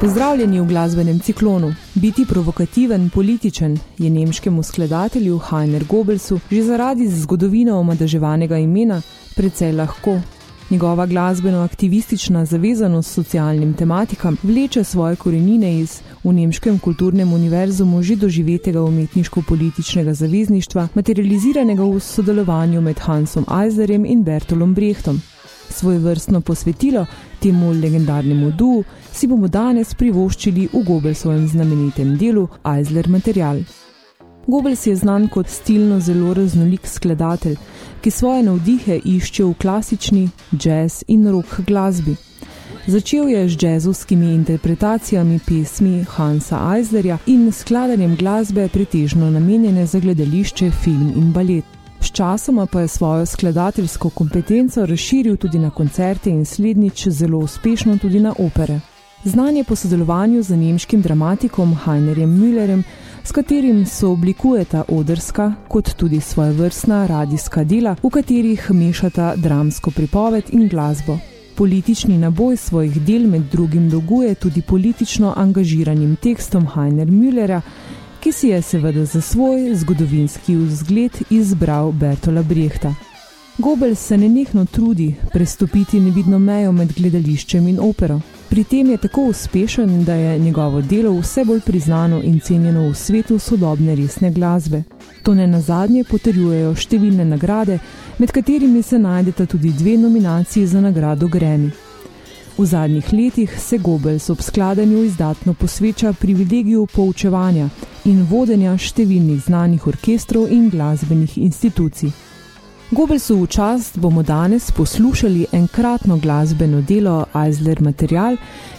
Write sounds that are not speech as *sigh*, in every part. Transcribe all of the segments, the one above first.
Pozdravljeni v glasbenem ciklonu. Biti provokativen, političen je nemškemu skladatelju Heiner Gobelsu že zaradi zgodovino omadeževanega imena precej lahko. Njegova glasbeno-aktivistična zavezanost socialnim tematikam vleče svoje korenine iz v nemškem kulturnem univerzumu že doživetega umetniško-političnega zavezništva, materializiranega v sodelovanju med Hansom Eislerjem in Bertolom Brechtom. Svoje vrstno posvetilo temu legendarnemu duu si bomo danes privoščili v Gobelsovem znamenitem delu Eisler Material. Gobels je znan kot stilno zelo raznolik skladatelj, ki svoje navdihe išče v klasični, jazz in rock glasbi. Začel je z jazzovskimi interpretacijami pesmi Hansa Eislerja in skladanjem glasbe pretežno namenjene za gledališče, film in balet. Sčasoma pa je svojo skladateljsko kompetenco razširil tudi na koncerte in slednjič zelo uspešno tudi na opere. Znanje po sodelovanju z nemškim dramatikom Heinerjem Müllerem, s katerim so oblikujeta odrska kot tudi svoje vrstna radijska dela, v katerih mešata dramsko pripoved in glasbo. Politični naboj svojih del med drugim doguje tudi politično angažiranim tekstom Heiner Müllera, ki si je seveda za svoj zgodovinski vzgled izbral Bertola Brehta. Gobel se nenehno trudi prestopiti nevidno mejo med gledališčem in opero. Pri tem je tako uspešen, da je njegovo delo vse bolj priznano in cenjeno v svetu sodobne resne glasbe. To ne nazadnje potrjujejo številne nagrade, med katerimi se najdeta tudi dve nominaciji za nagrado Grammy. V zadnjih letih se Gobels ob skladanju izdatno posveča privilegiju poučevanja in vodenja številnih znanih orkestrov in glasbenih institucij. Gobelsu v čast bomo danes poslušali enkratno glasbeno delo Eisler Material,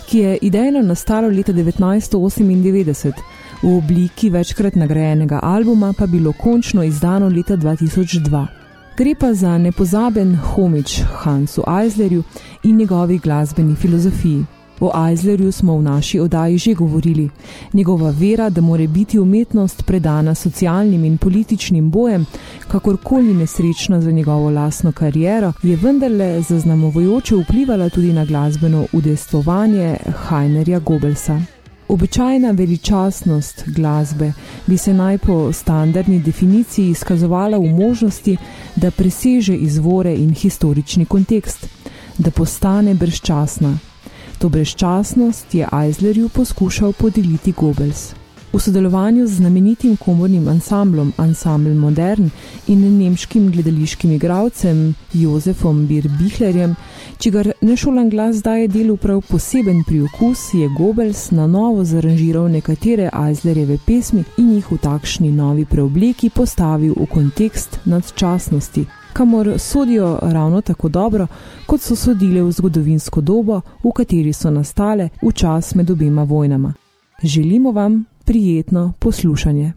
ki je idejno nastalo leta 1998, v obliki večkrat nagrajenega albuma pa bilo končno izdano leta 2002. Gre pa za nepozaben homič Hansu Eislerju in njegovi glasbeni filozofiji. O Eislerju smo v naši oddaji že govorili. Njegova vera, da more biti umetnost predana socialnim in političnim bojem, kakorkoli nesrečna za njegovo lasno kariero, je vendarle zaznamovajoče vplivala tudi na glasbeno udestovanje Heinerja Gobelsa. Običajna veličastnost glasbe bi se naj po standardni definiciji izkazovala v možnosti, da preseže izvore in historični kontekst, da postane brezčasna. To brezčasnost je Eislerju poskušal podeliti Goebbels. V sodelovanju z znamenitim komornim ansamblom Ensemble Modern in nemškim gledališkim igralcem Jozefom Bir-Bihlerjem, čigar nešolan glas daje delu prav poseben priokus, je Goebbels na novo zaranžiral nekatere Eislerjeve pesmi in jih v takšni novi preobleki postavil v kontekst nadčasnosti, kamor sodijo ravno tako dobro, kot so sodile v zgodovinsko dobo, v kateri so nastale v čas med obima vojnama. Želimo vam prijetno poslušanje.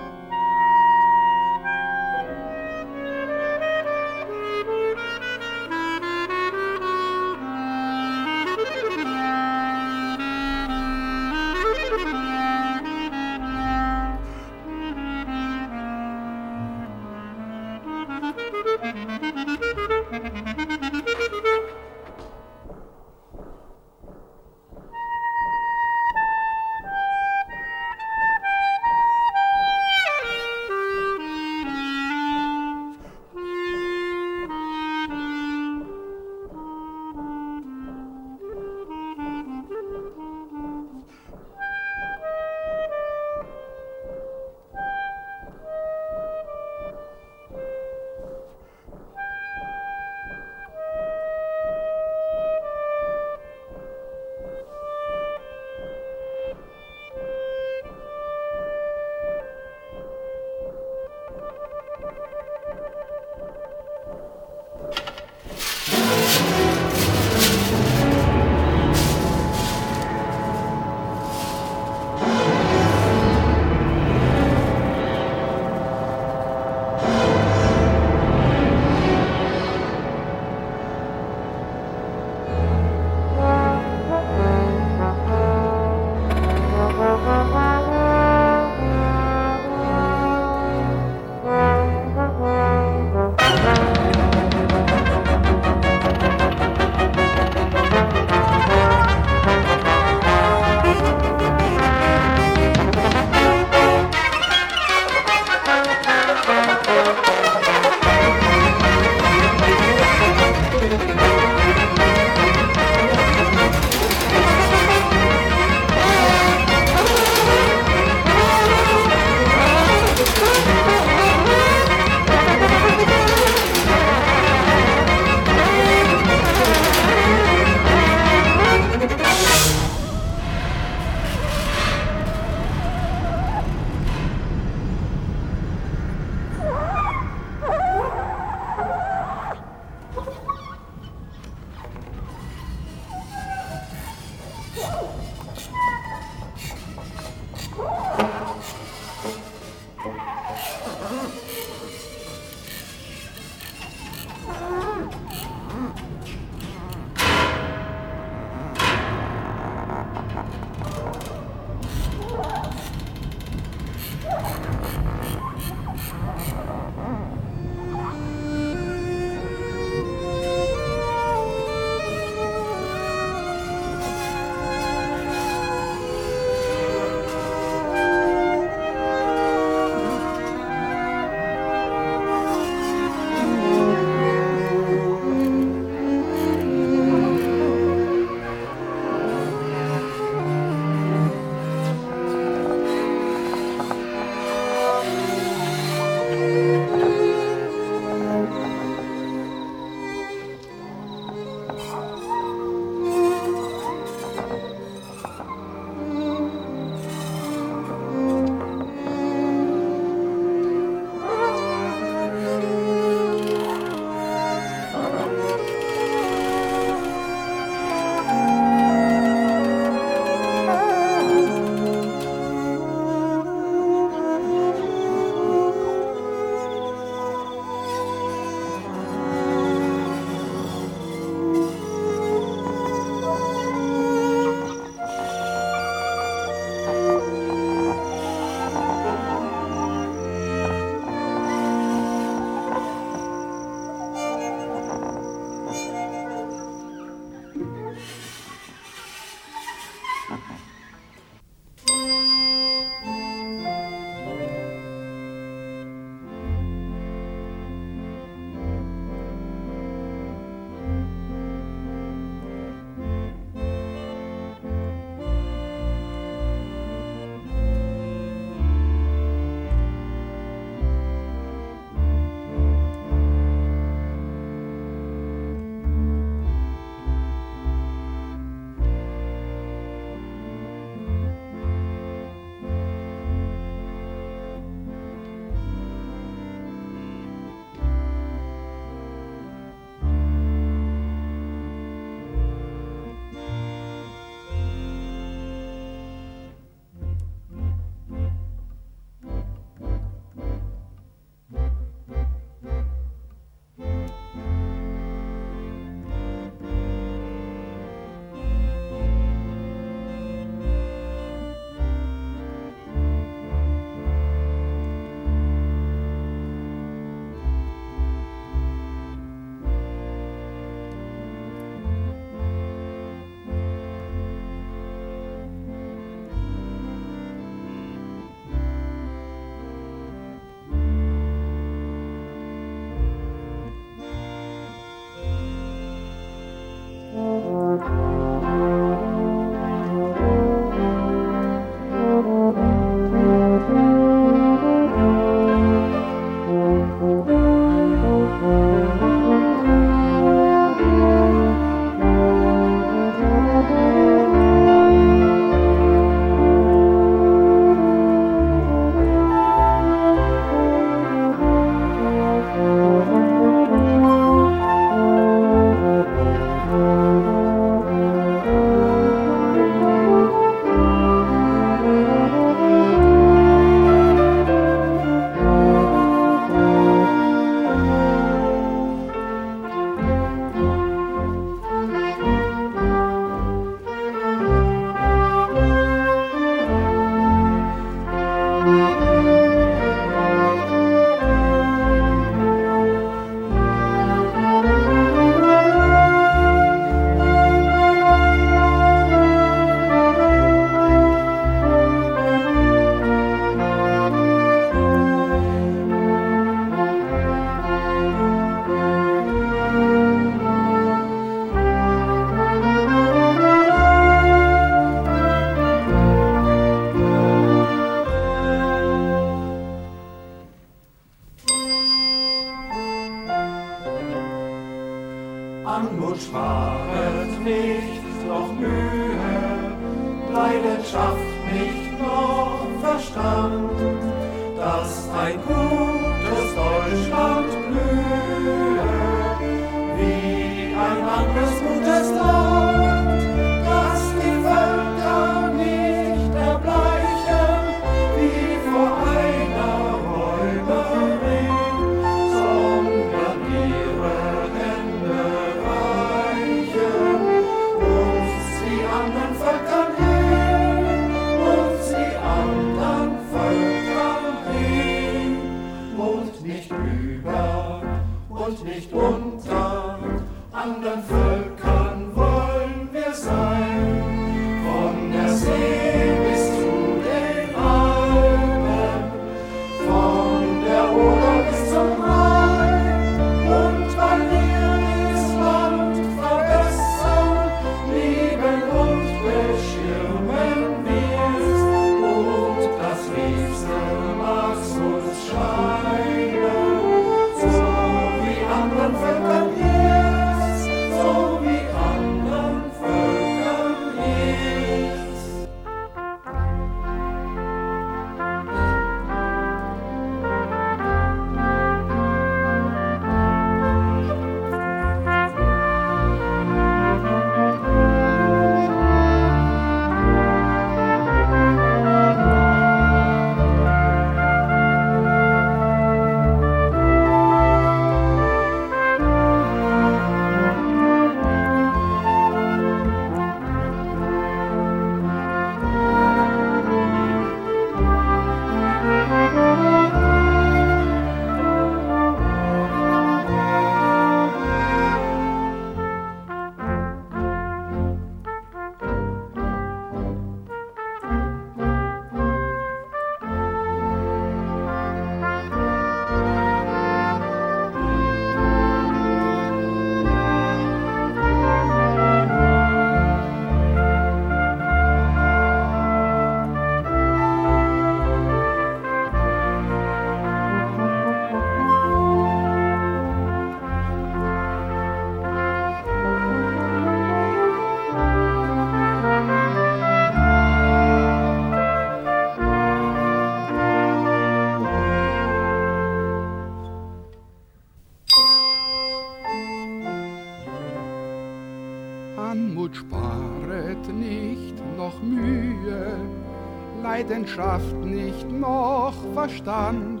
Leidenschaft nicht noch verstand,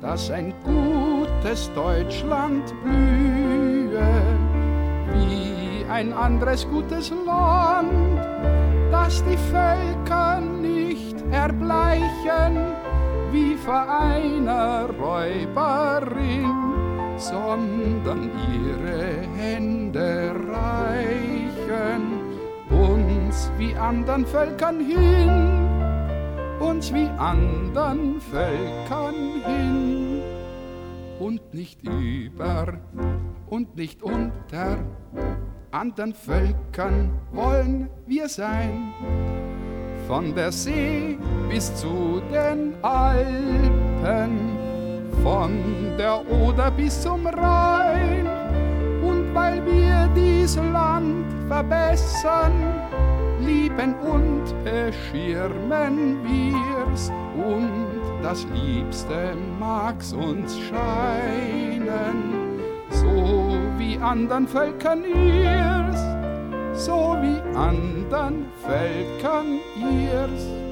dass ein gutes Deutschland blühe, wie ein anderes gutes Land, dass die Völker nicht erbleichen, wie vor einer Räuberin, sondern ihre Hände reichen uns wie anderen Völkern hin, uns wie anderen Völkern hin und nicht über und nicht unter anderen Völkern wollen wir sein. Von der See bis zu den Alpen, von der Oder bis zum Rhein. Und weil wir dies Land verbessern, lieben und beschirmen wir's. Und das Liebste mag's uns scheinen, so wie andern Völkern ihr's, so wie andern Völkern ihr's.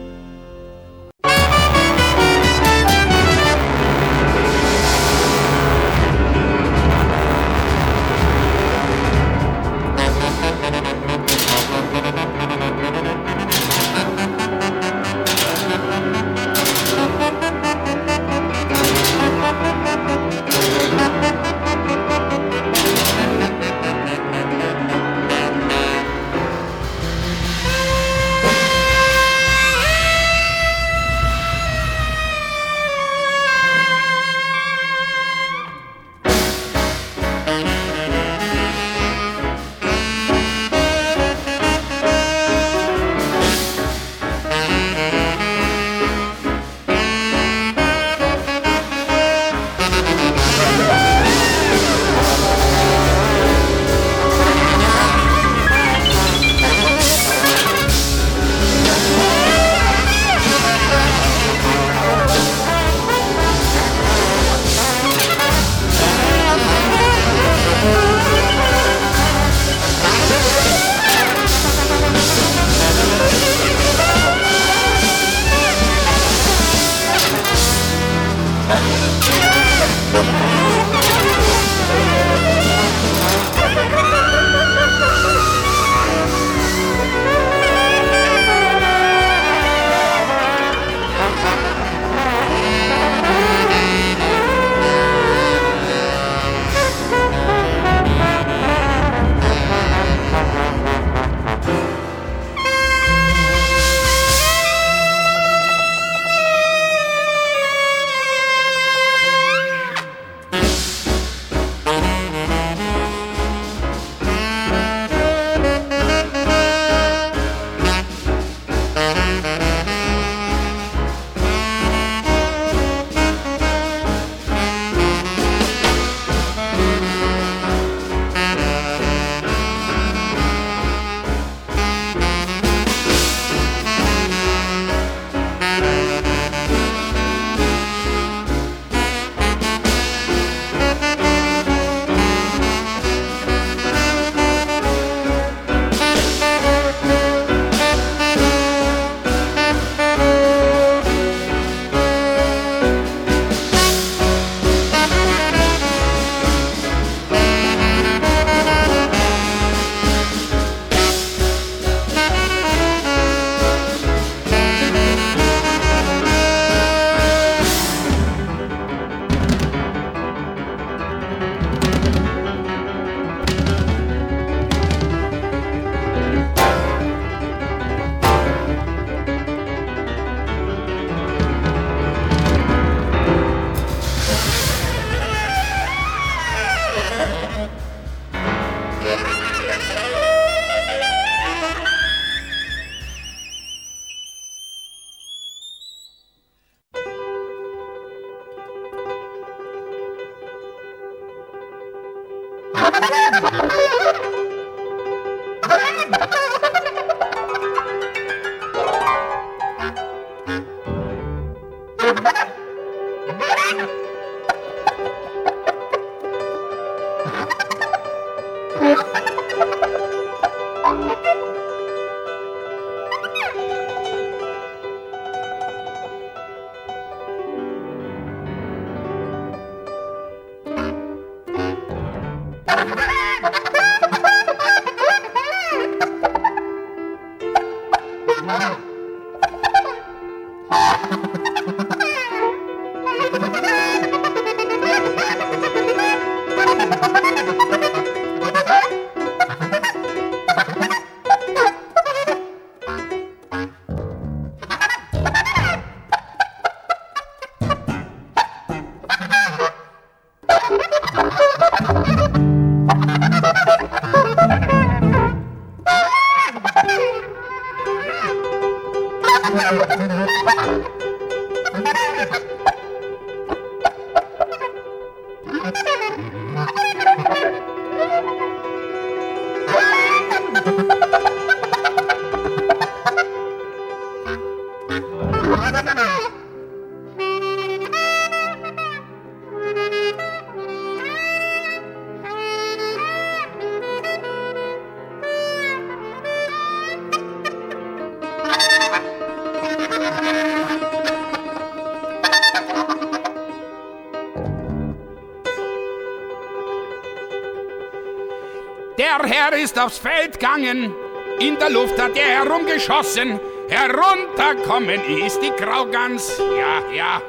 Herr ist aufs Feld gegangen, in der Luft hat er herumgeschossen, herunterkommen ist die Graugans, ja, ja.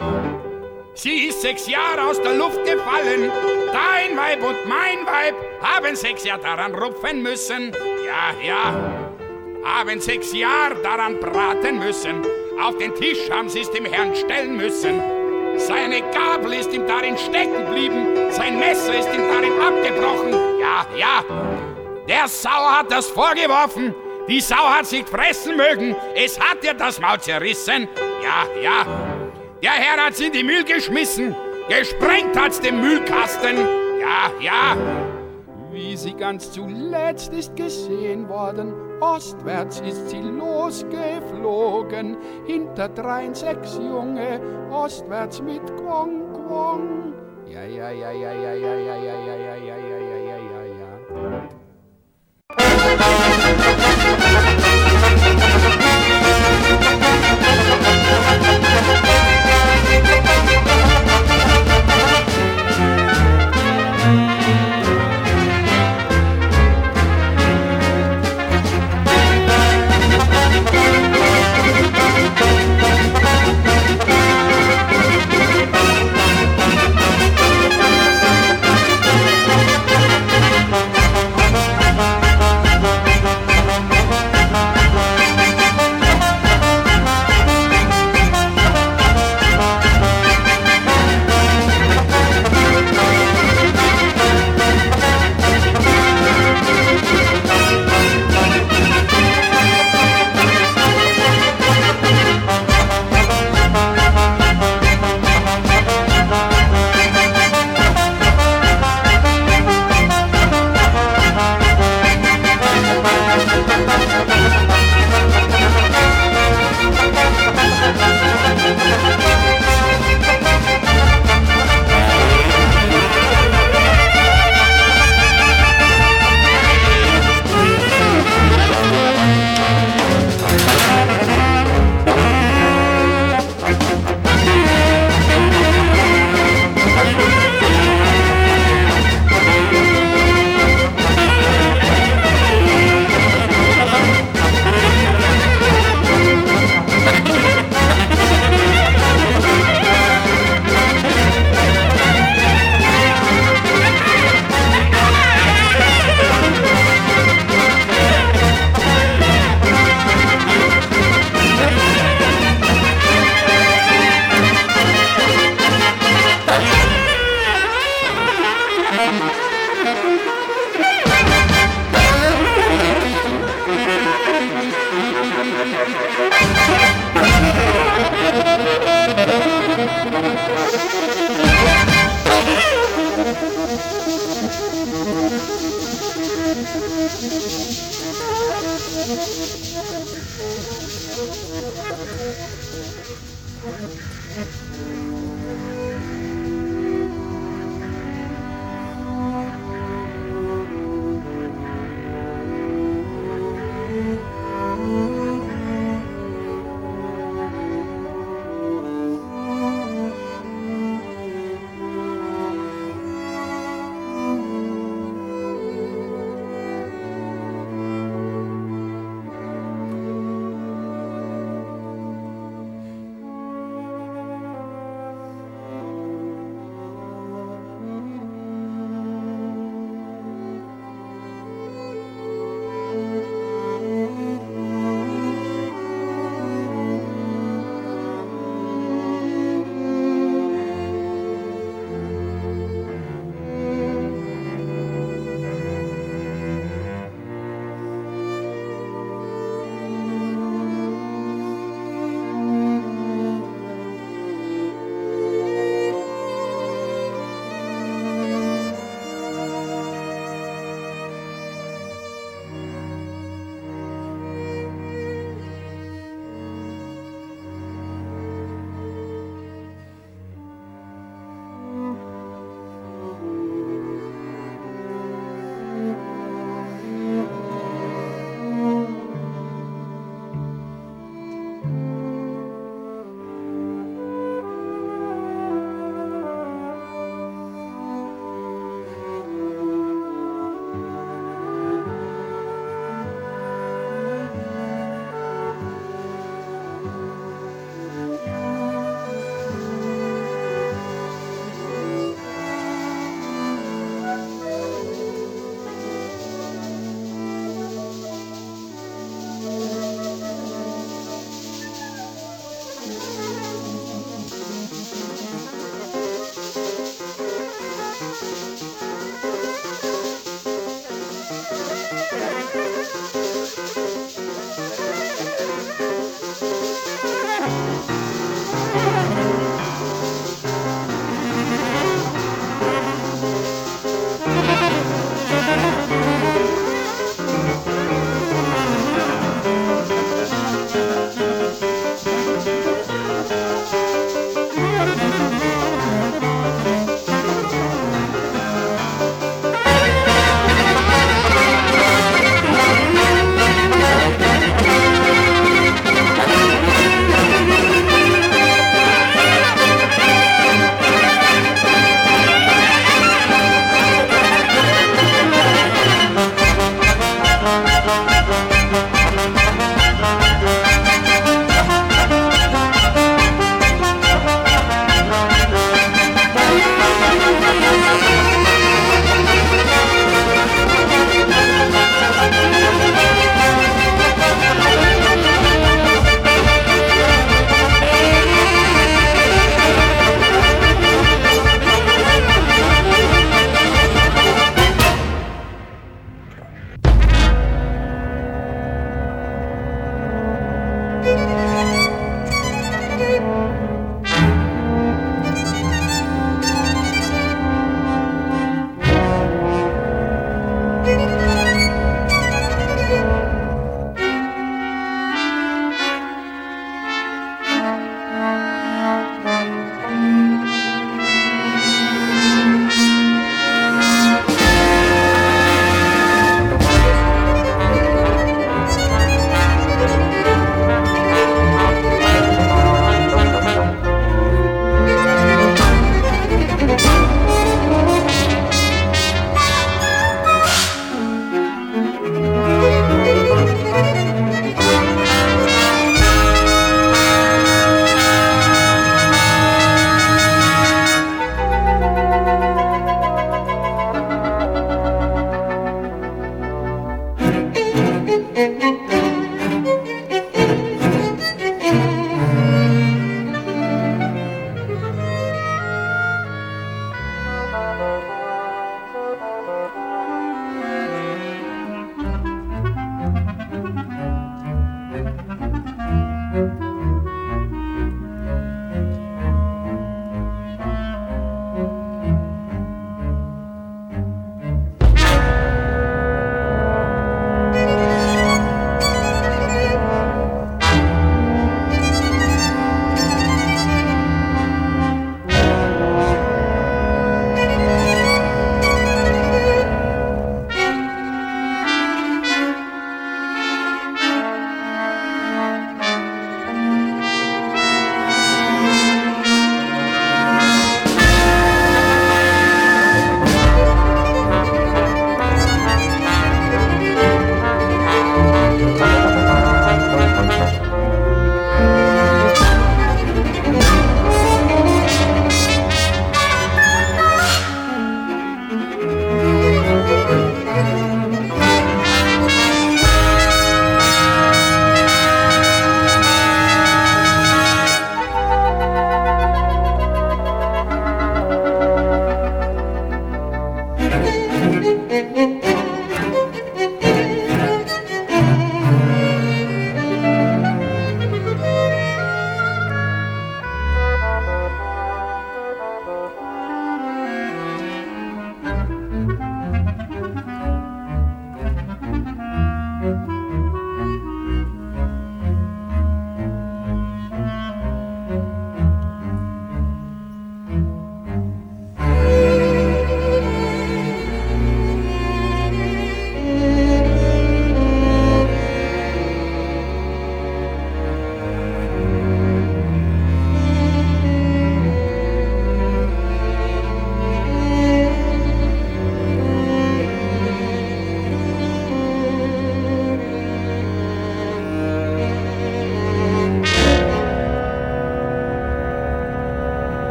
Sie ist sechs Jahre aus der Luft gefallen, dein Weib und mein Weib haben sechs Jahre daran rupfen müssen, ja, ja. Haben sechs Jahre daran braten müssen, auf den Tisch haben sie es dem Herrn stellen müssen. Seine Gabel ist ihm darin stecken geblieben, sein Messer ist ihm darin abgebrochen. Ja, ja. Der Sau hat das vorgeworfen. Die Sau hat sich fressen mögen. Es hat ihr das Maul zerrissen. Ja, ja. Der Herr hat's in die Mühl geschmissen. Gesprengt hat's den Mühlkasten. Ja, ja. Wie sie ganz zuletzt ist gesehen worden, ostwärts ist sie losgeflogen, hinterdrein sechs Junge, ostwärts mit Quong Quong. Ja, ja, ja, ja, ja, ja, ja, ja, ja,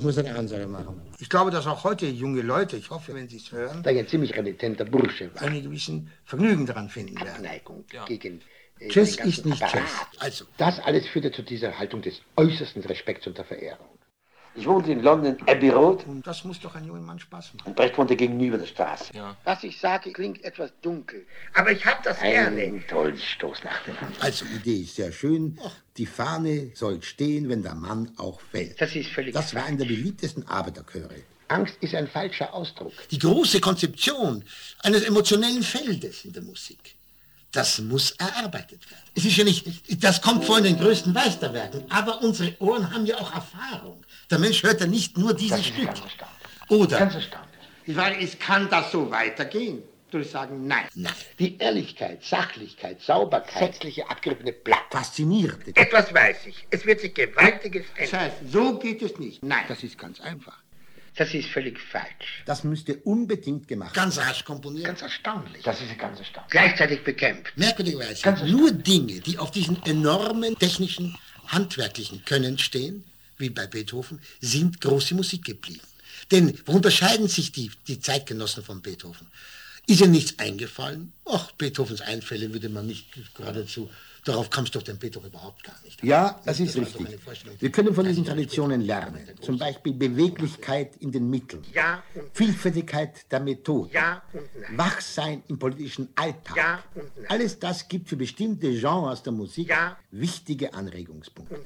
ich muss eine Ansage machen. Ich glaube, dass auch heute junge Leute, ich hoffe, wenn sie es hören, da ein ziemlich renitenter Bursche war. einen gewissen Vergnügen daran finden werden. Abneigung ja. gegen äh, Jazz ist nicht Apparat. Jazz. Also, das alles führte zu dieser Haltung des äußersten Respekts und der Verehrung. Ich wohnte in London, Abbey Road. Und das muss doch ein junger Mann Spaß machen. Und Brecht wohnte gegenüber der Straße. Ja. Was ich sage, klingt etwas dunkel. Aber ich habe das Einen gerne. Einen tollen Stoß nach dem anderen. Also, die Idee ist sehr schön. Die Fahne soll stehen, wenn der Mann auch fällt. Das ist völlig Das war einer der beliebtesten Arbeiterchöre. Angst ist ein falscher Ausdruck. Die große Konzeption eines emotionellen Feldes in der Musik das muss erarbeitet werden. Es ist ja nicht, das kommt von den größten Meisterwerken, aber unsere Ohren haben ja auch Erfahrung. Der Mensch hört ja nicht nur dieses Stück. Ganz Oder? Ganz. Die Frage ist, kann das so weitergehen? Ich sagen, nein. Nein. Die Ehrlichkeit, Sachlichkeit, Sauberkeit, sätzliche abgerippene Blatt. Fasziniert. Etwas weiß ich. Es wird sich Gewaltiges ändern. Das heißt, so geht es nicht. Nein. Das ist ganz einfach. Das ist völlig falsch. Das müsste unbedingt gemacht werden. Ganz rasch komponiert. Ganz erstaunlich. Das ist ganz erstaunlich. Gleichzeitig bekämpft. Merkwürdigerweise. Ganz nur Dinge, die auf diesen enormen technischen, handwerklichen Können stehen, wie bei Beethoven, sind große Musik geblieben. Denn wo unterscheiden sich die, die Zeitgenossen von Beethoven? Ist ihnen nichts eingefallen? Ach, Beethovens Einfälle würde man nicht geradezu Darauf kam es doch dem Peter überhaupt gar nicht. Ja, das, das ist richtig. Wir können von diesen Traditionen lernen. Zum Beispiel Beweglichkeit in den Mitteln. Ja Vielfältigkeit der Methode. Ja Wachsein im politischen Alltag. Ja Alles das gibt für bestimmte Genres der Musik ja wichtige Anregungspunkte.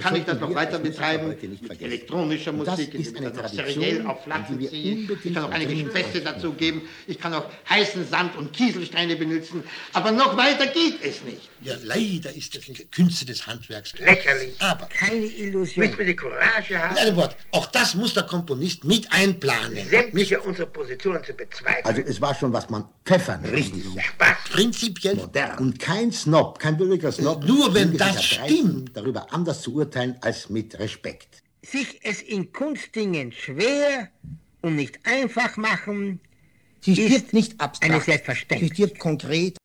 Kann ich das noch weiter betreiben? Mit elektronischer Musik, das ist eine Tradition, auf Platten ziehen. Ich kann auch einige Feste dazu geben. Ich kann auch heißen Sand und Kieselsteine benutzen. Aber noch weiter geht es nicht. Ja, leider ist das eine Künste des Handwerks. Lächerlich. Aber keine Illusion. Müssen wir die Courage haben. In einem Wort, auch das muss der Komponist mit einplanen. Sämtliche unsere Positionen zu bezweifeln. Also es war schon, was man pfeffern. Richtig. Spaß. Prinzipiell modern. Und kein Snob, kein bürgerlicher Snob. Nur wenn das stimmt. Darüber anders zu urteilen als mit Respekt. Sich es in Kunstdingen schwer und nicht einfach machen, Sie stirbt nicht abstrakt. Eine Selbstverständlichkeit. Sie stirbt konkret.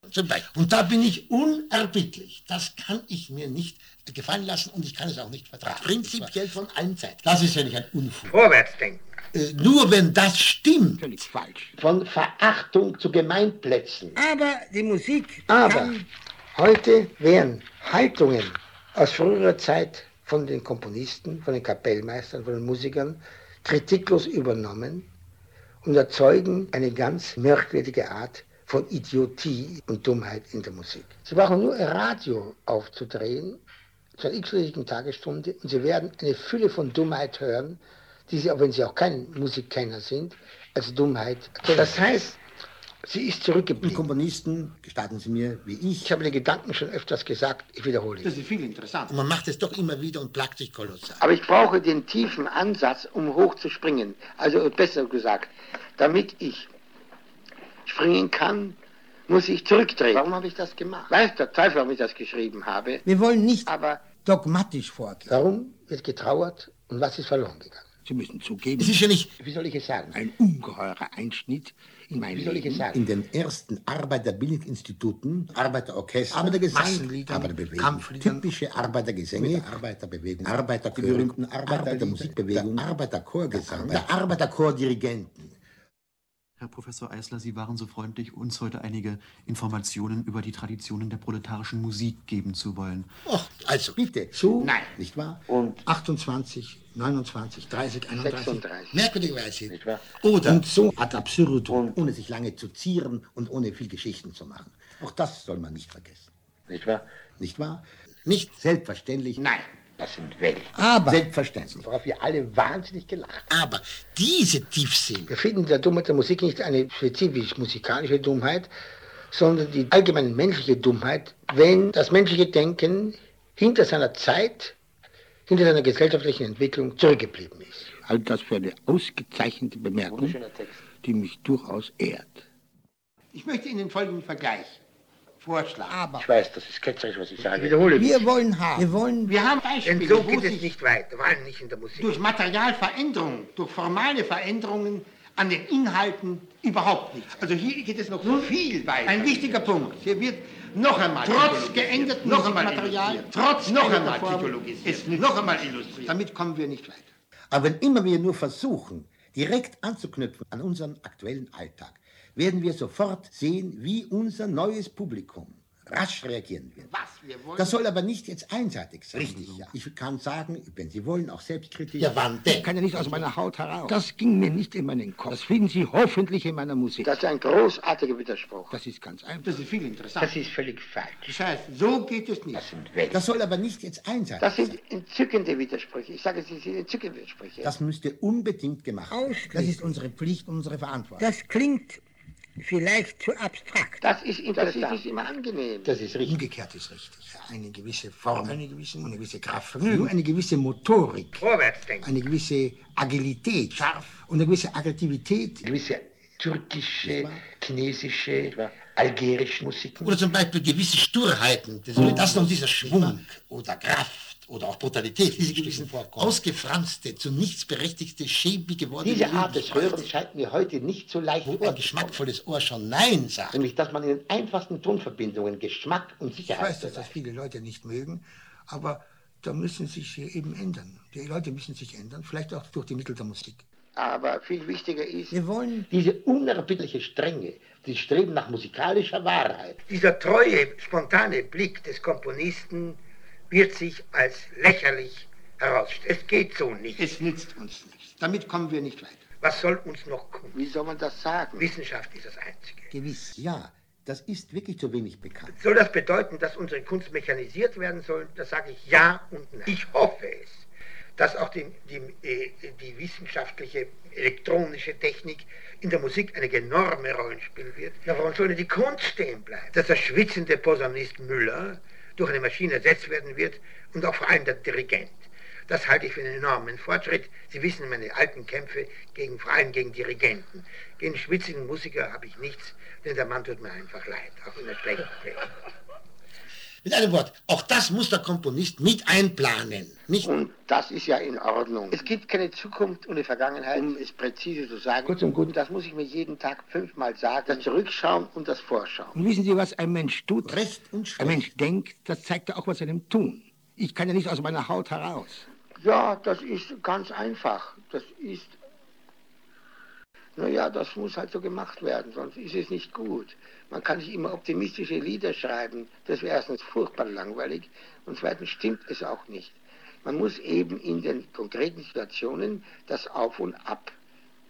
Und da bin ich unerbittlich. Das kann ich mir nicht gefallen lassen und ich kann es auch nicht vertragen. Prinzipiell von allen Zeiten. Das ist ja nicht ein Unfug. Vorwärtsdenken. Äh, nur wenn das stimmt. Völlig falsch. Von Verachtung zu Gemeinplätzen. Aber die Musik. Aber heute werden Haltungen aus früherer Zeit von den Komponisten, von den Kapellmeistern, von den Musikern kritiklos übernommen und erzeugen eine ganz merkwürdige Art von Idiotie und Dummheit in der Musik. Sie brauchen nur ein Radio aufzudrehen zu einer x-beliebigen Tagesstunde und Sie werden eine Fülle von Dummheit hören, die Sie, auch wenn Sie auch kein Musikkenner sind, als Dummheit erkennen. Das heißt, Sie ist zurückgeblieben. Die Komponisten, gestatten Sie mir, wie ich. Ich habe den Gedanken schon öfters gesagt, ich wiederhole ihn. Das ist viel interessant. Und man macht es doch immer wieder und plagt sich kolossal. Aber ich brauche den tiefen Ansatz, um hoch zu springen. Also besser gesagt, damit ich springen kann, muss ich zurücktreten. Warum habe ich das gemacht? Weiß der Teufel, warum ich das geschrieben habe. Wir wollen nicht aber dogmatisch vorgehen. Warum wird getrauert und was ist verloren gegangen? Sie müssen zugeben. Es ist ja nicht, wie soll ich es sagen, ein ungeheurer Einschnitt in mein wie soll ich es sagen? In den ersten Arbeiterbildungsinstituten, Arbeiterorchester, Arbeitergesang, Arbeiterbewegung, typische Arbeitergesänge, Arbeiterbewegung, Arbeiterchöre, die berühmten Arbeiter der Musikbewegung, Arbeiterchorgesang, der Arbeiterchordirigenten. Herr Professor Eisler, Sie waren so freundlich, uns heute einige Informationen über die Traditionen der proletarischen Musik geben zu wollen. Ach, also bitte. Zu? Nein. Nicht wahr? Und? 28, 29, 30, 31. 36. Merkwürdigerweise. Nicht wahr? Oder und so ad absurdum, und? ohne sich lange zu zieren und ohne viel Geschichten zu machen. Auch das soll man nicht vergessen. Nicht wahr? Nicht wahr? Nicht selbstverständlich. Nein. Das sind Welt. Aber. Selbstverständlich. Worauf wir alle wahnsinnig gelacht Aber diese Tiefsinn. Wir finden in der Dummheit der Musik nicht eine spezifisch musikalische Dummheit, sondern die allgemeine menschliche Dummheit, wenn das menschliche Denken hinter seiner Zeit, hinter seiner gesellschaftlichen Entwicklung zurückgeblieben ist. Ich halte das für eine ausgezeichnete Bemerkung, die mich durchaus ehrt. Ich möchte Ihnen folgenden Vergleich Vorschlag. Aber ich weiß, das ist ketzerisch, was ich sage. Ich wiederhole mich. Wir wollen haben. Wir wollen. Wir haben Beispiele. Denn so geht es nicht weiter, vor allem nicht in der Musik. Durch Materialveränderungen, durch formale Veränderungen an den Inhalten überhaupt nichts. Also hier geht es noch so viel weiter. Ein wichtiger Punkt. Hier wird noch einmal trotz geänderten noch einmal Material, trotz noch einmal psychologisiert, ist noch einmal illustriert. Damit kommen wir nicht weiter. Aber wenn immer wir nur versuchen, direkt anzuknüpfen an unseren aktuellen Alltag, werden wir sofort sehen, wie unser neues Publikum rasch reagieren wird. Was wir wollen. Das soll aber nicht jetzt einseitig sein. Richtig, ja. Ich kann sagen, wenn Sie wollen, auch selbstkritisch. Ja, wann denn? Ich kann ja nicht aus meiner Haut heraus. Das ging mir nicht in meinen Kopf. Das finden Sie hoffentlich in meiner Musik. Das ist ein großartiger Widerspruch. Das ist ganz einfach. Das ist viel interessanter. Das ist völlig falsch. Das heißt, so geht es nicht. Das sind Welt. Das soll aber nicht jetzt einseitig Das sind entzückende Widersprüche. Ich sage, es sind entzückende Widersprüche. Das müsste unbedingt gemacht werden. Das ist unsere Pflicht, unsere Verantwortung. Das klingt vielleicht zu abstrakt. Das ist interessant. Das ist immer angenehm. Das ist richtig. Umgekehrt ist richtig. Eine gewisse Form, eine gewisse, eine gewisse Kraft, Vergnügen, eine gewisse Motorik. Vorwärtsdenken. Eine gewisse Agilität. Scharf. Und eine gewisse Aggressivität. Eine gewisse türkische, chinesische, algerische Musik. Oder zum Beispiel gewisse Sturheiten. Das, das noch dieser Schwung oder Kraft oder auch Brutalität, diese gewissen ausgefranste, zu nichts berechtigte, schäbige Worte. Diese Art des Hörens scheint mir heute nicht so leicht. Wo ein geschmackvolles Ohr schon Nein sagt. Nämlich, dass man in den einfachsten Tonverbindungen Geschmack und Sicherheit. Ich weiß, dass das viele Leute nicht mögen, aber da müssen sich eben ändern. Die Leute müssen sich ändern, vielleicht auch durch die Mittel der Musik. Aber viel wichtiger ist, wir wollen diese unerbittliche Strenge, die Streben nach musikalischer Wahrheit. Dieser treue, spontane Blick des Komponisten wird sich als lächerlich herausstellen. Es geht so nicht. Es nützt uns nichts. Damit kommen wir nicht weiter. Was soll uns noch kommen? Wie soll man das sagen? Wissenschaft ist das Einzige. Gewiss, ja. Das ist wirklich zu wenig bekannt. Soll das bedeuten, dass unsere Kunst mechanisiert werden soll? Das sage ich ja und nein. Ich hoffe es, dass auch die, die, äh, die wissenschaftliche elektronische Technik in der Musik eine enorme Rolle spielen wird. Ja, warum soll die Kunst stehen bleiben? Dass der schwitzende Posaunist Müller durch eine Maschine ersetzt werden wird und auch vor allem der Dirigent. Das halte ich für einen enormen Fortschritt. Sie wissen meine alten Kämpfe gegen, vor allem gegen Dirigenten. Gegen schwitzigen Musiker habe ich nichts, denn der Mann tut mir einfach leid, auch in der schlechten Pflege. Mit einem Wort, auch das muss der Komponist mit einplanen. Nicht und das ist ja in Ordnung. Es gibt keine Zukunft ohne Vergangenheit, um es präzise zu sagen. Kurz und gut, das muss ich mir jeden Tag fünfmal sagen. Das Zurückschauen und das Vorschauen. Und wissen Sie, was ein Mensch tut? Recht und schlecht. Ein Mensch denkt, das zeigt ja auch was seinem Tun. Ich kann ja nicht aus meiner Haut heraus. Ja, das ist ganz einfach. Das ist naja, das muss halt so gemacht werden, sonst ist es nicht gut. Man kann nicht immer optimistische Lieder schreiben, das wäre erstens furchtbar langweilig und zweitens stimmt es auch nicht. Man muss eben in den konkreten Situationen das Auf und Ab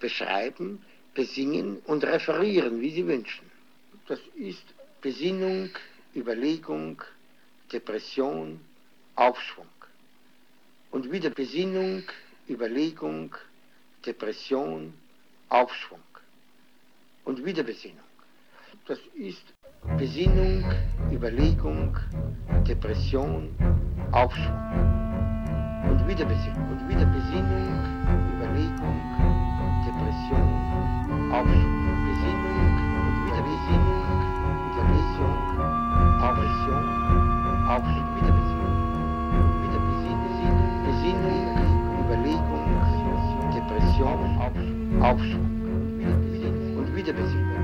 beschreiben, besingen und referieren, wie Sie wünschen. Das ist Besinnung, Überlegung, Depression, Aufschwung. Und wieder Besinnung, Überlegung, Depression, Aufschwung und Wiederbesinnung. Das ist Besinnung, Überlegung, Depression, Aufschwung. Und Wiederbesinnung und Wiederbesinnung, Überlegung, Depression, Aufschwung, Besinnung und Wiederbesinnung, Überlegung, Aufschwung, Aufschwung, Wiederbesinnung, Wiederbesinnung, Besinnung, Überlegung, Depression, Aufschwung, Aufschwung. Und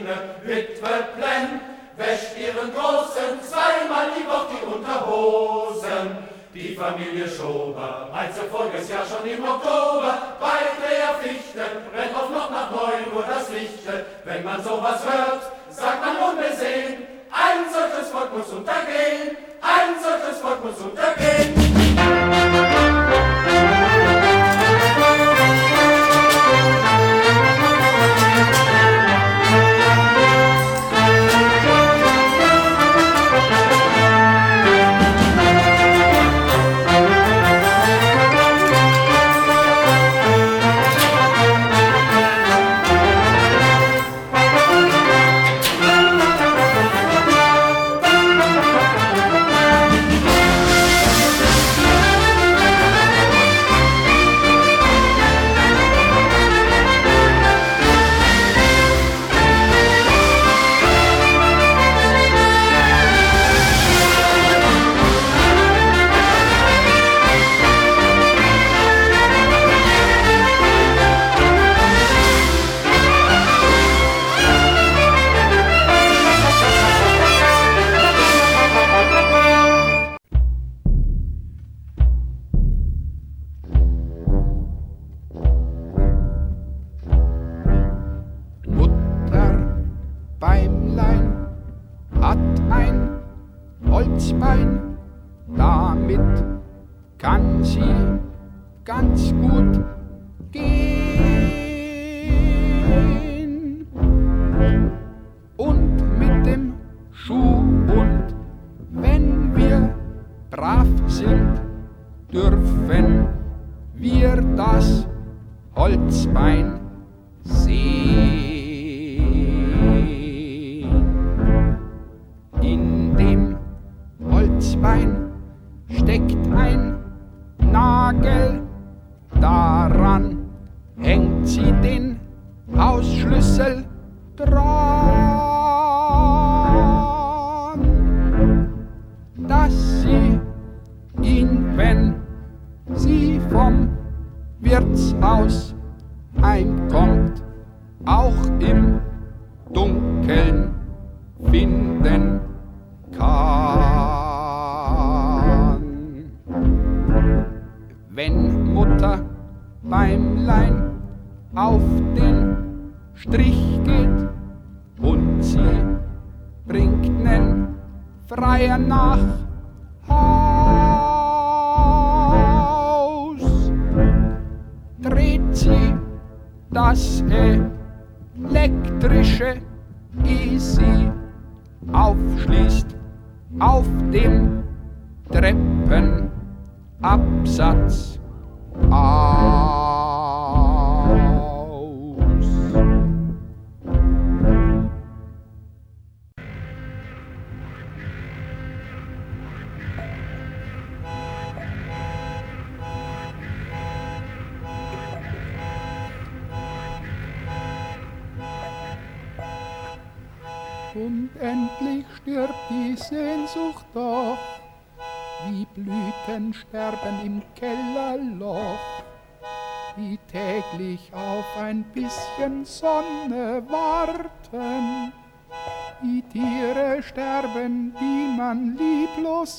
Wiederbesinnung. Witwe Plenn wäscht ihren Großen zweimal die Woche die Unterhosen. Die Familie Schober meinte voriges Jahr schon im Oktober bei der Fichte brennt oft noch nach neun Uhr das Lichte. Wenn man sowas hört, sagt man unbesehen, ein solches Volk muss untergehen, ein solches Volk muss untergehen.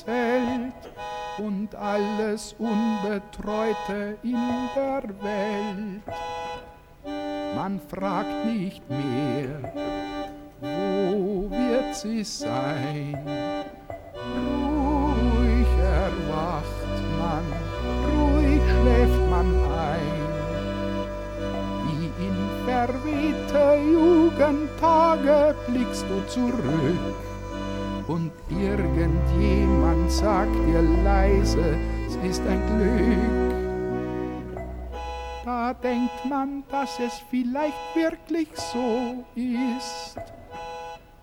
Hält, und alles Unbetreute in der Welt. Man fragt nicht mehr, wo wird sie sein? Ruhig erwacht man, ruhig schläft man ein. Wie in verwehte Jugendtage blickst du zurück und sagt dir leise, es ist ein Glück. Da denkt man, dass es vielleicht wirklich so ist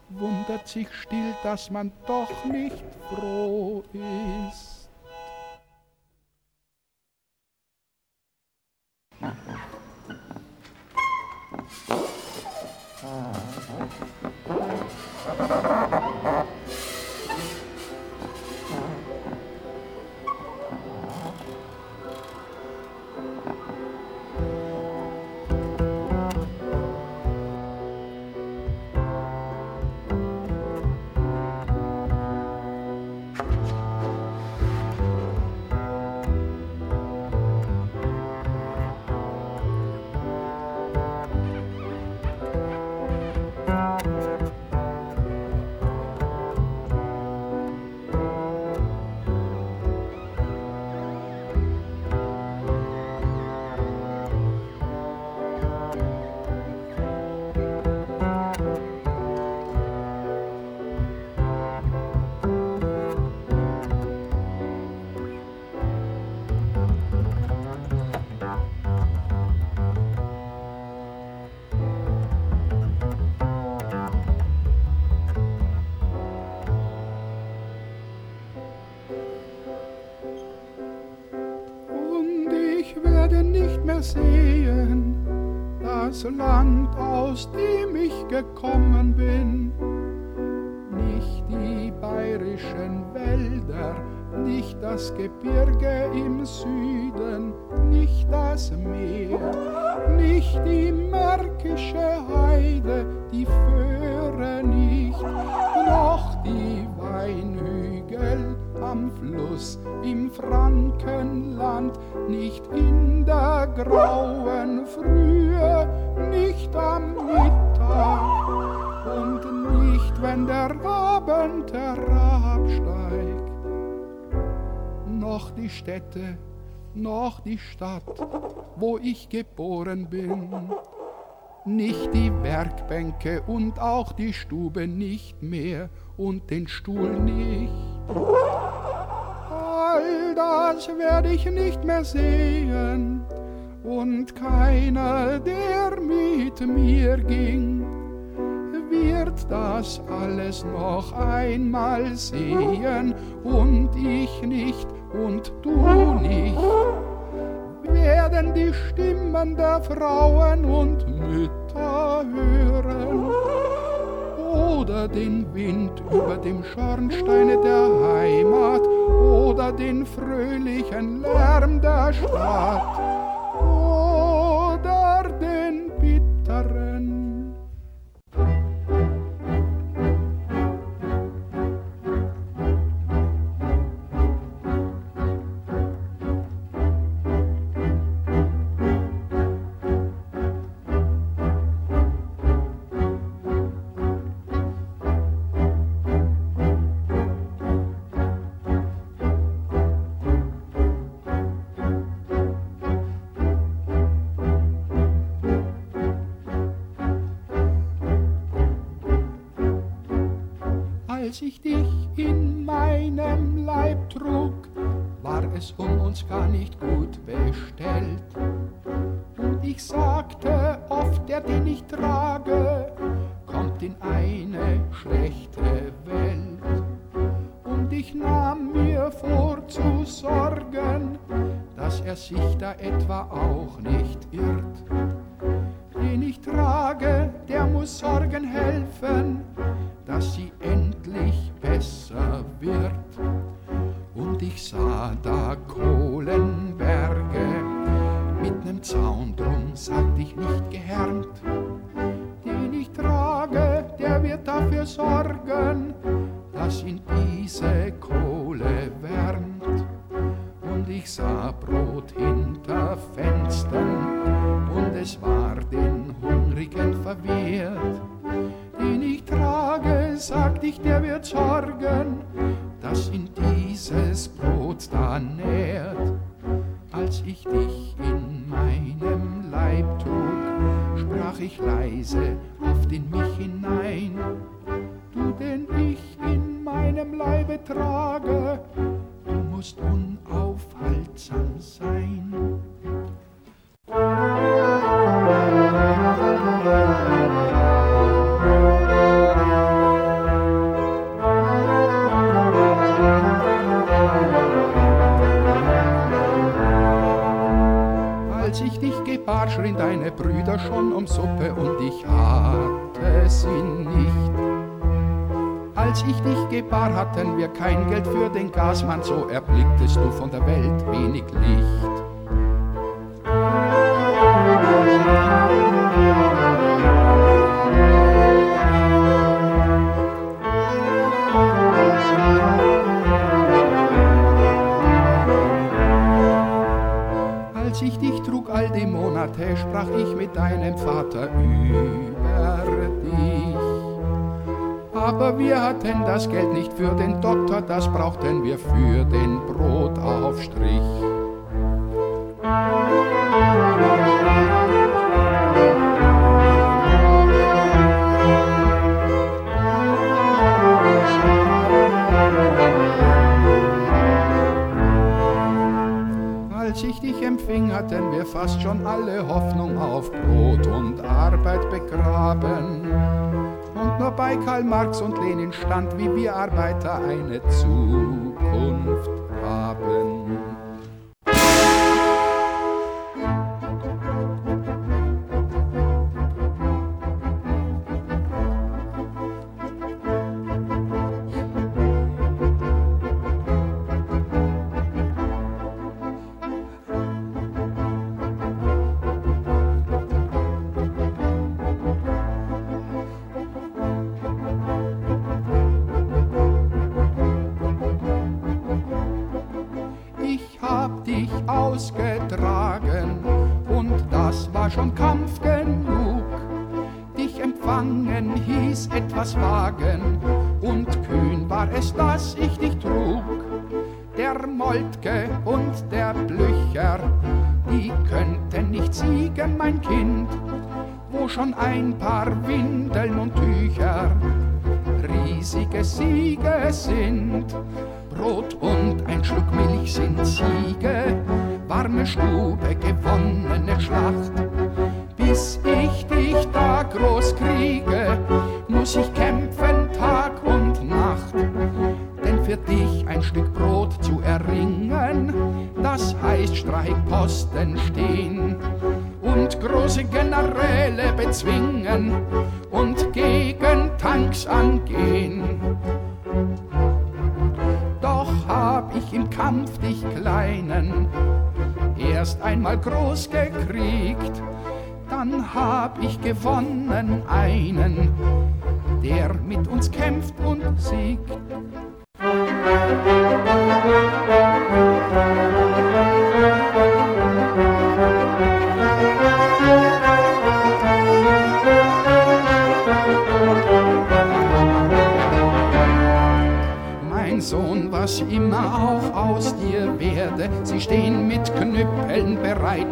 wundert sich still, dass man doch nicht froh ist. Und *laughs* das Land, aus dem ich gekommen bin. Nicht die bayerischen Wälder, nicht das Gebirge im Süden, nicht das Meer, nicht die märkische Heide, die Föhre am Fluss im Frankenland, nicht in der grauen Frühe, nicht am Mittag und wenn der Abend herabsteigt. Noch die Städte, noch die Stadt, wo ich geboren bin. Nicht die Werkbänke und auch die Stube nicht mehr und den Stuhl nicht. All das werde ich nicht mehr sehen. Und keiner, der mit mir ging, wird das alles noch einmal sehen. Und ich nicht und du nicht. Werden die Stimmen der Frauen und Mütter hören oder den Wind über dem Schornsteine der Heimat. Oder den fröhlichen Lärm der Stadt als ich dich in meinem Leib trug, war es um uns gar nicht gut bestellt. Und ich sagte oft, der den ich trage, kommt in eine schlechte Welt. Und ich nahm mir vor zu sorgen, dass er sich da etwa auch nicht irrt. Den ich trage, der muss Sorgen helfen, dass sie endlich besser wird. Und ich sah da Kohlenberge mit nem Zaun drum, sagt ich nicht gehärmt. Den ich trage, der wird dafür sorgen, dass ihn diese Kohle wärmt. Und ich sah Brot hinter Fenstern und es war den Hungrigen verwehrt den ich trage, sagt ich, der wird sorgen, dass ihn dieses Brot da nährt. Als ich dich in meinem Leib trug, sprach ich leise oft in mich hinein. Du, den ich in meinem Leibe trage, du musst unaufhaltsam sein. Gebar, schrien deine Brüder schon um Suppe und ich hatte sie nicht. Als ich dich gebar, hatten wir kein Geld für den Gasmann, so erblicktest du von der Welt wenig Licht. Monate sprach ich mit deinem Vater über dich. Aber wir hatten das Geld nicht für den Doktor, das brauchten wir für den Brotaufstrich. Empfing, hatten wir fast schon alle Hoffnung auf Brot und Arbeit begraben. Und nur bei Karl Marx und Lenin stand, wie wir Arbeiter eine Zukunft hab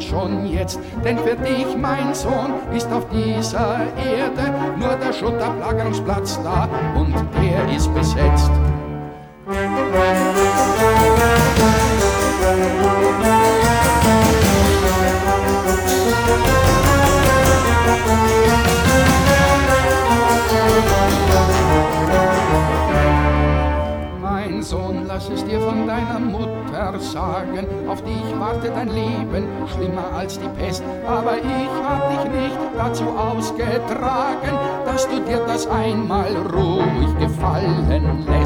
schon jetzt, denn für dich, mein Sohn, ist auf dieser Erde nur der Schutterblagerungsplatz da und der ist besetzt. lass es dir von deiner Mutter sagen. Auf dich wartet ein Leben, schlimmer als die Pest. Aber ich hab dich nicht dazu ausgetragen, dass du dir das einmal ruhig gefallen lässt.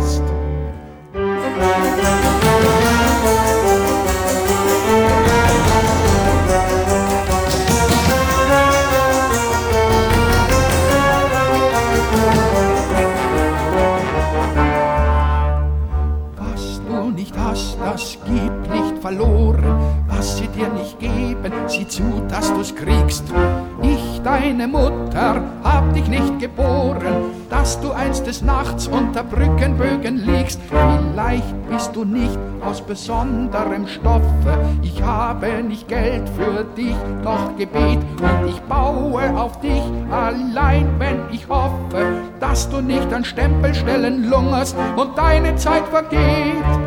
Deine Mutter, hab dich nicht geboren, dass du einst des Nachts unter Brückenbögen liegst. Vielleicht bist du nicht aus besonderem Stoffe, ich habe nicht Geld für dich, doch Gebet und ich baue auf dich allein, wenn ich hoffe, dass du nicht an Stempelstellen lungerst und deine Zeit vergeht.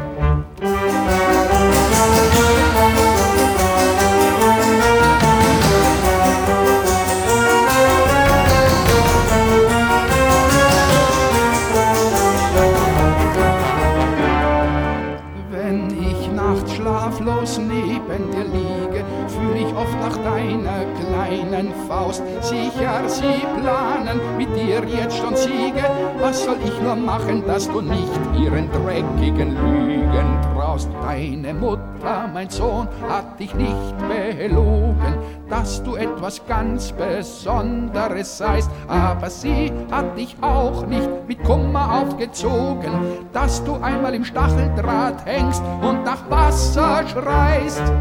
Nach deiner kleinen Faust. Sicher, sie planen mit dir jetzt schon Siege. Was soll ich nur machen, dass du nicht ihren dreckigen Lügen traust? Deine Mutter, mein Sohn, hat dich nicht belogen, dass du etwas ganz Besonderes seist. Aber sie hat dich auch nicht mit Kummer aufgezogen, dass du einmal im Stacheldraht hängst und nach Wasser schreist.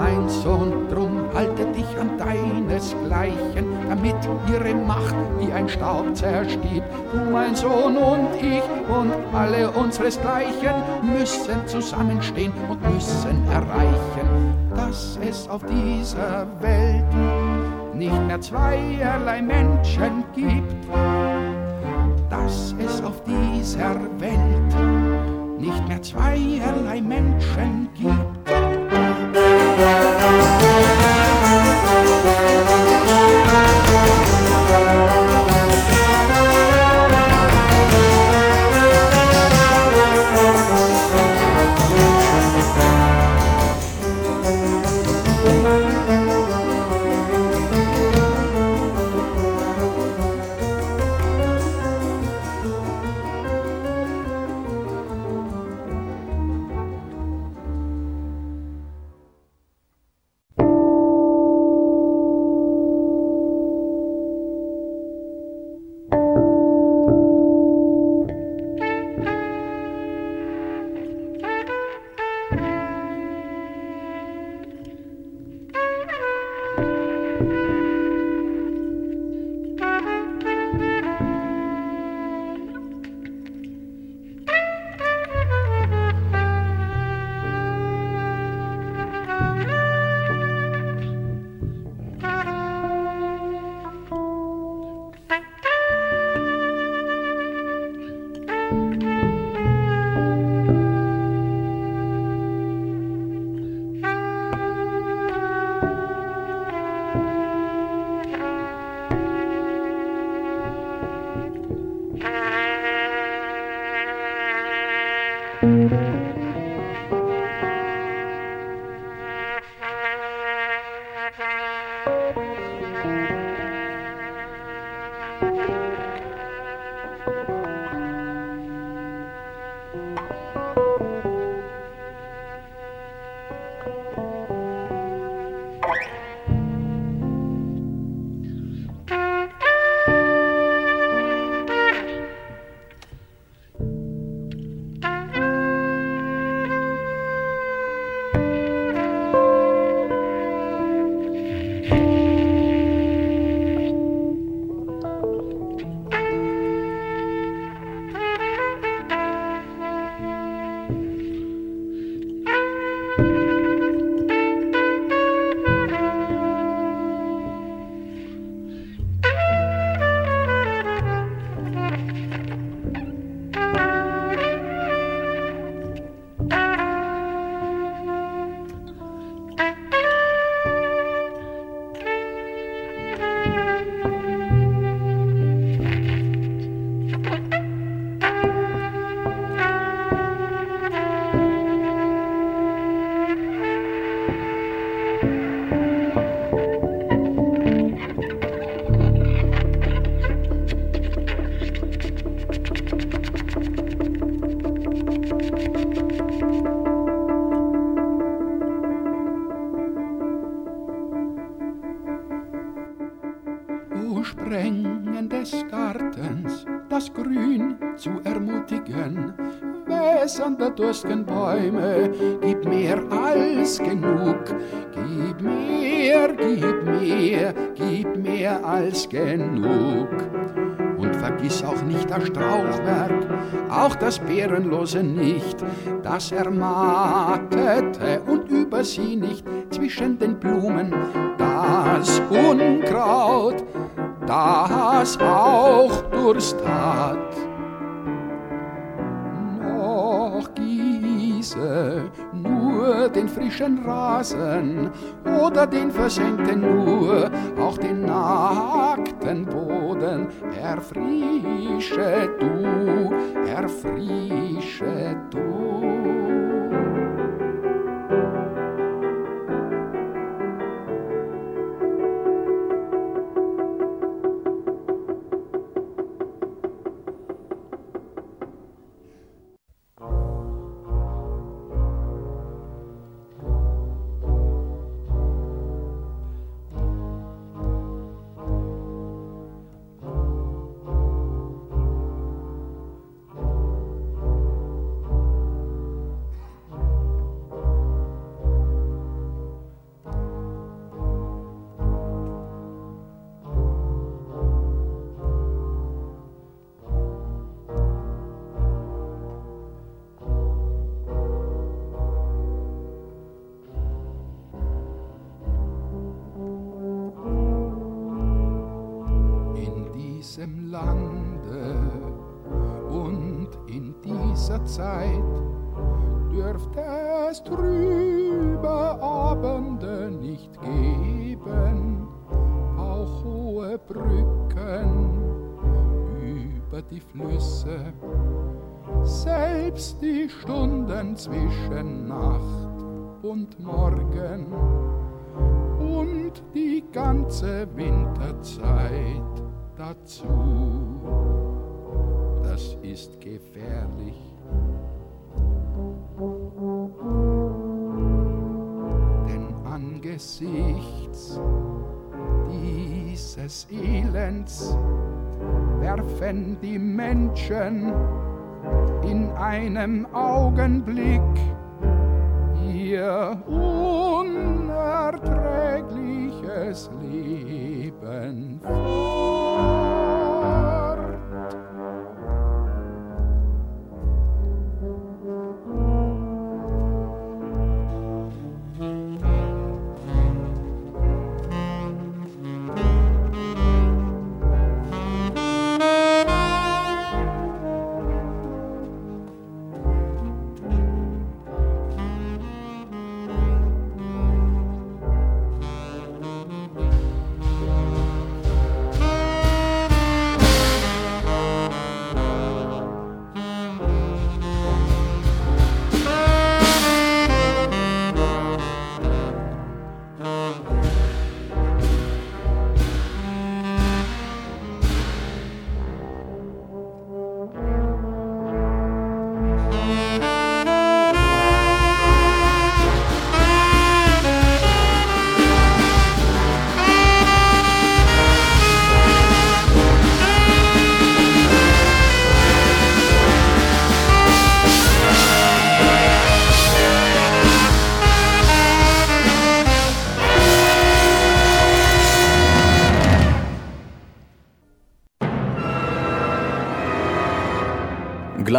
Mein Sohn, drum halte dich an deinesgleichen, damit ihre Macht wie ein Staub zerstiebt. Du, mein Sohn und ich und alle unseresgleichen müssen zusammenstehen und müssen erreichen, dass es auf dieser Welt nicht mehr zweierlei Menschen gibt, dass es auf dieser Welt nicht mehr zweierlei Menschen gibt. Música Durstigen Bäume, gib mehr als genug. Gib mehr, gib mehr, gib mehr als genug. Und vergiss auch nicht das Strauchwerk, auch das Beerenlose nicht, das ermattete und über sie nicht zwischen den Blumen das Unkraut, das auch Durst hat. Gieße nur den frischen Rasen oder den versenkten nur, auch den nackten Boden. Erfrische du, erfrische du. Zwischen Nacht und Morgen und die ganze Winterzeit dazu. Das ist gefährlich. Denn angesichts dieses Elends werfen die Menschen in einem Augenblick ihr unerträgliches Leben fort.